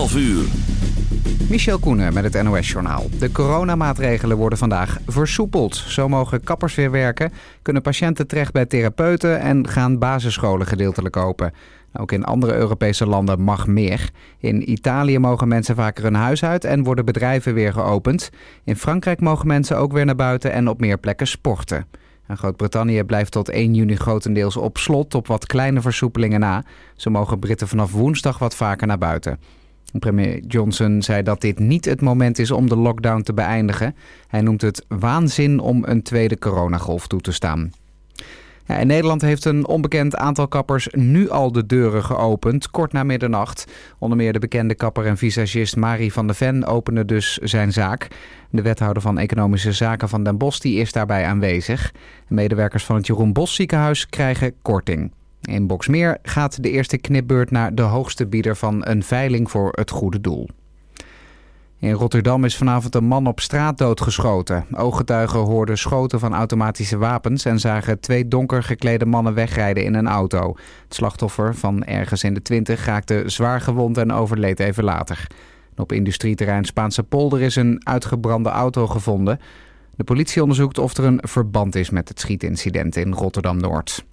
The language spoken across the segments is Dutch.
12 uur. Michel Koenen met het NOS-journaal. De coronamaatregelen worden vandaag versoepeld. Zo mogen kappers weer werken, kunnen patiënten terecht bij therapeuten... en gaan basisscholen gedeeltelijk open. Ook in andere Europese landen mag meer. In Italië mogen mensen vaker hun huis uit en worden bedrijven weer geopend. In Frankrijk mogen mensen ook weer naar buiten en op meer plekken sporten. Groot-Brittannië blijft tot 1 juni grotendeels op slot op wat kleine versoepelingen na. Zo mogen Britten vanaf woensdag wat vaker naar buiten. Premier Johnson zei dat dit niet het moment is om de lockdown te beëindigen. Hij noemt het waanzin om een tweede coronagolf toe te staan. Ja, in Nederland heeft een onbekend aantal kappers nu al de deuren geopend, kort na middernacht. Onder meer de bekende kapper en visagist Marie van der Ven opende dus zijn zaak. De wethouder van Economische Zaken van Den Bosch die is daarbij aanwezig. Medewerkers van het Jeroen Bos ziekenhuis krijgen korting. In Boksmeer gaat de eerste knipbeurt naar de hoogste bieder van een veiling voor het goede doel. In Rotterdam is vanavond een man op straat doodgeschoten. Ooggetuigen hoorden schoten van automatische wapens en zagen twee donker geklede mannen wegrijden in een auto. Het slachtoffer van ergens in de twintig raakte zwaar gewond en overleed even later. Op industrieterrein Spaanse polder is een uitgebrande auto gevonden. De politie onderzoekt of er een verband is met het schietincident in Rotterdam-Noord.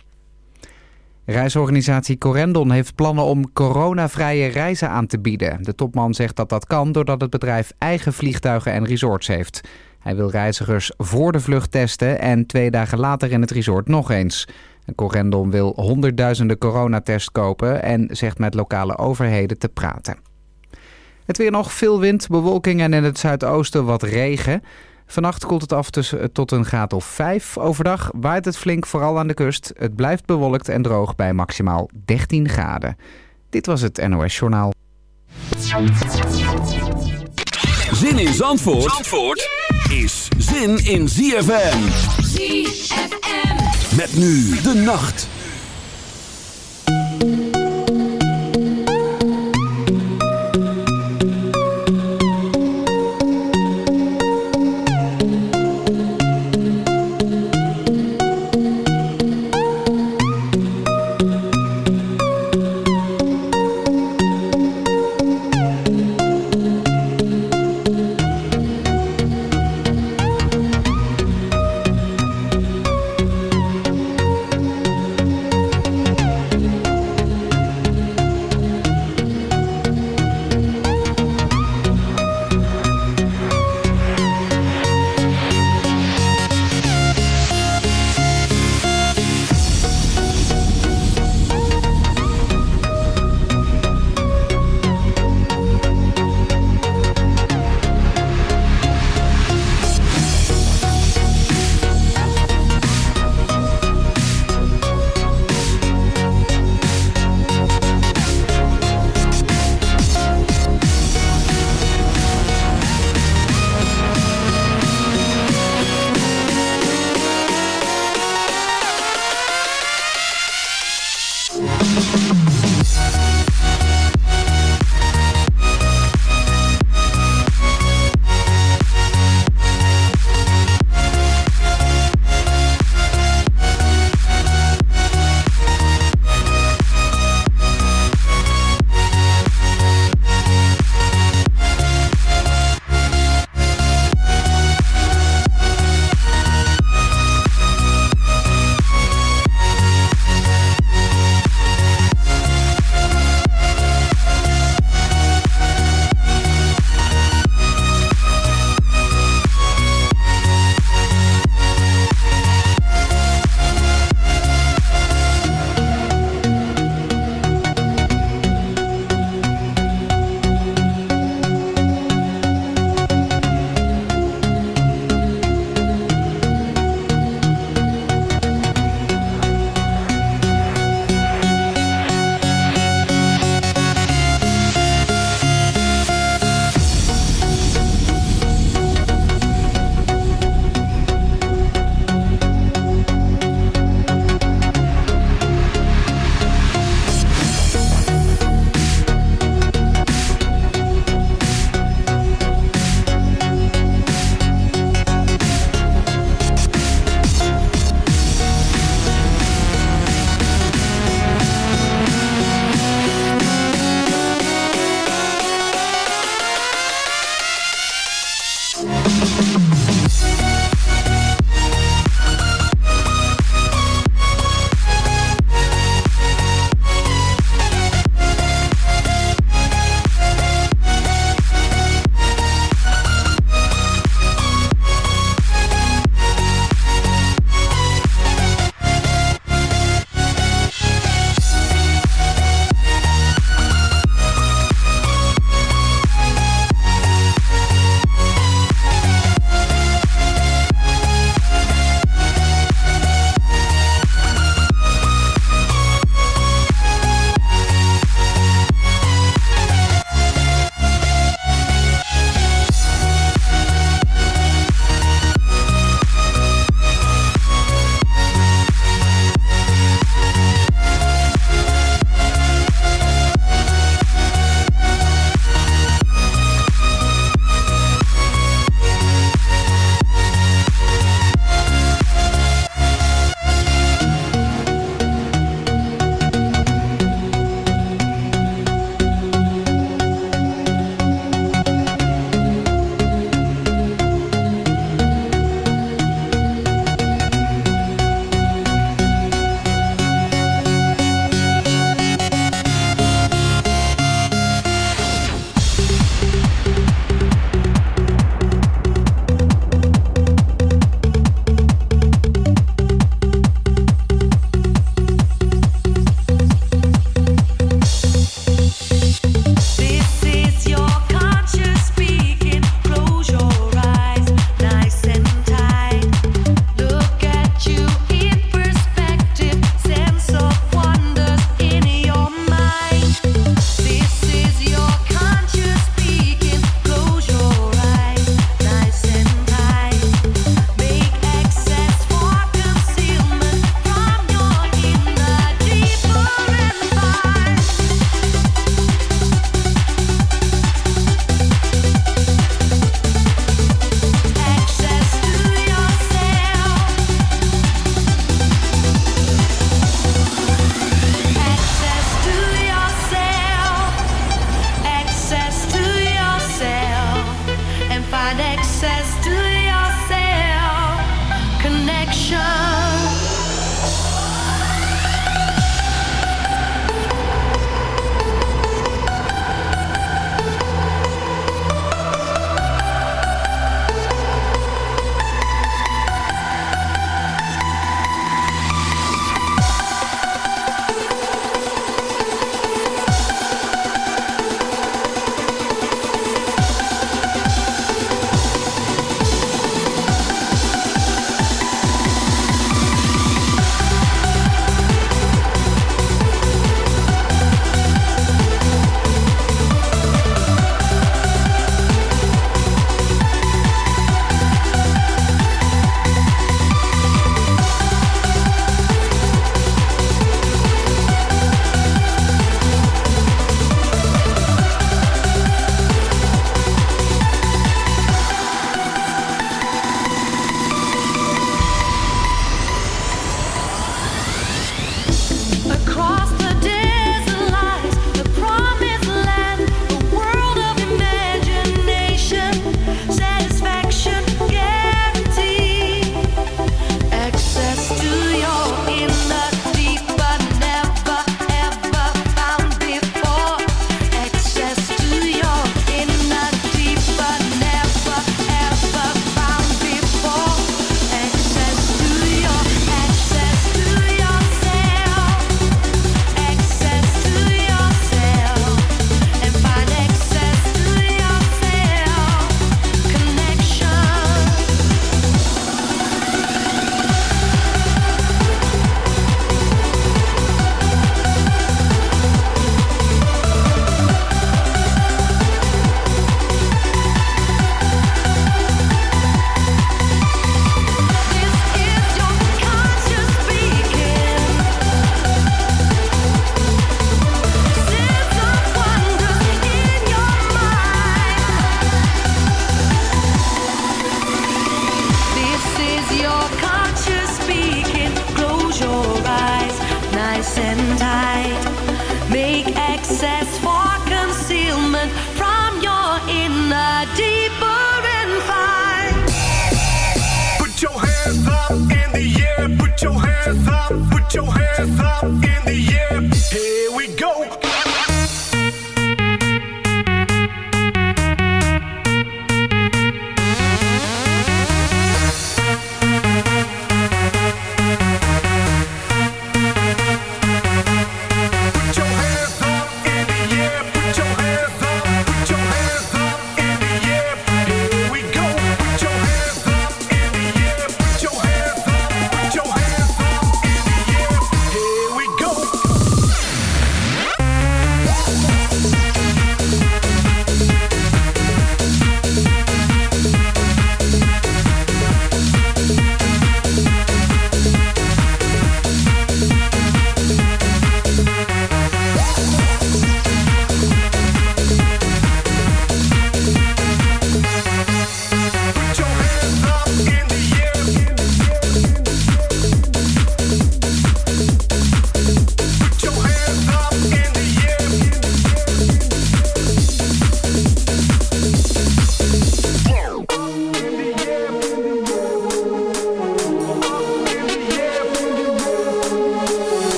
Reisorganisatie Corendon heeft plannen om coronavrije reizen aan te bieden. De topman zegt dat dat kan doordat het bedrijf eigen vliegtuigen en resorts heeft. Hij wil reizigers voor de vlucht testen en twee dagen later in het resort nog eens. Corendon wil honderdduizenden coronatests kopen en zegt met lokale overheden te praten. Het weer nog veel wind, bewolking en in het zuidoosten wat regen. Vannacht koelt het af tussen, tot een graad of 5. Overdag waait het flink, vooral aan de kust. Het blijft bewolkt en droog bij maximaal 13 graden. Dit was het NOS Journaal. Zin in Zandvoort, Zandvoort is zin in ZFM. ZFM. Met nu de nacht.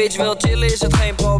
Bitch wil chillen is het geen probleem,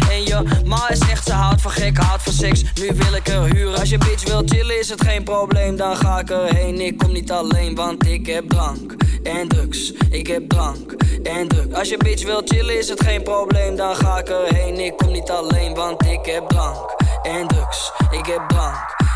Ma is echt, ze houdt van gek, houdt van seks. Nu wil ik er huren. Als je bitch wil chillen, is het geen probleem, dan ga ik erheen. Ik kom niet alleen, want ik heb drank en drugs. Ik heb drank en drugs. Als je bitch wil chillen is het geen probleem, dan ga ik erheen. Ik kom niet alleen, want ik heb drank en drugs. Ik heb drank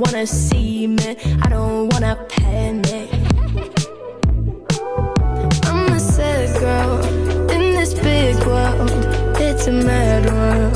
wanna see me, I don't wanna panic. I'm a sad girl in this big world, it's a mad world.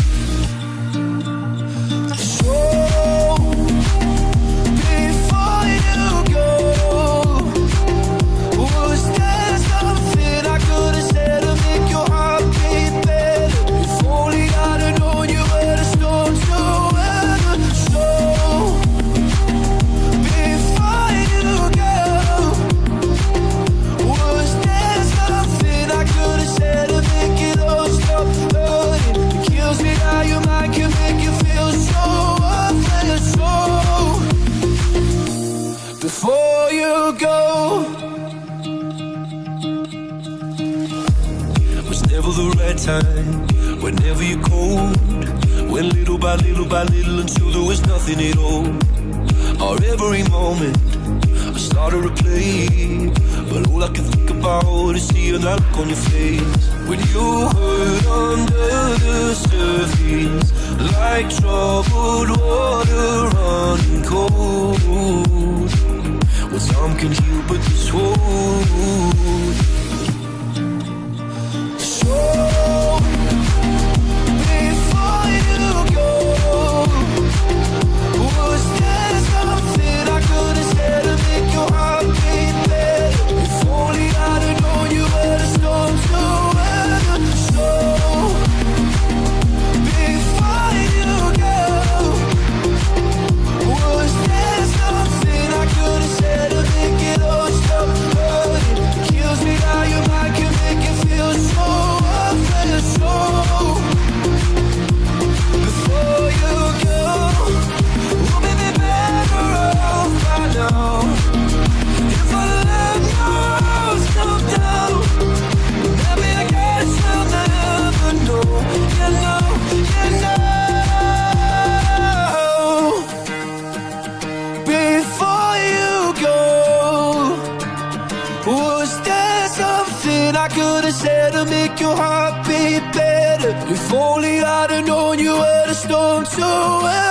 make your heart beat better. If only I'd have known you were the storm to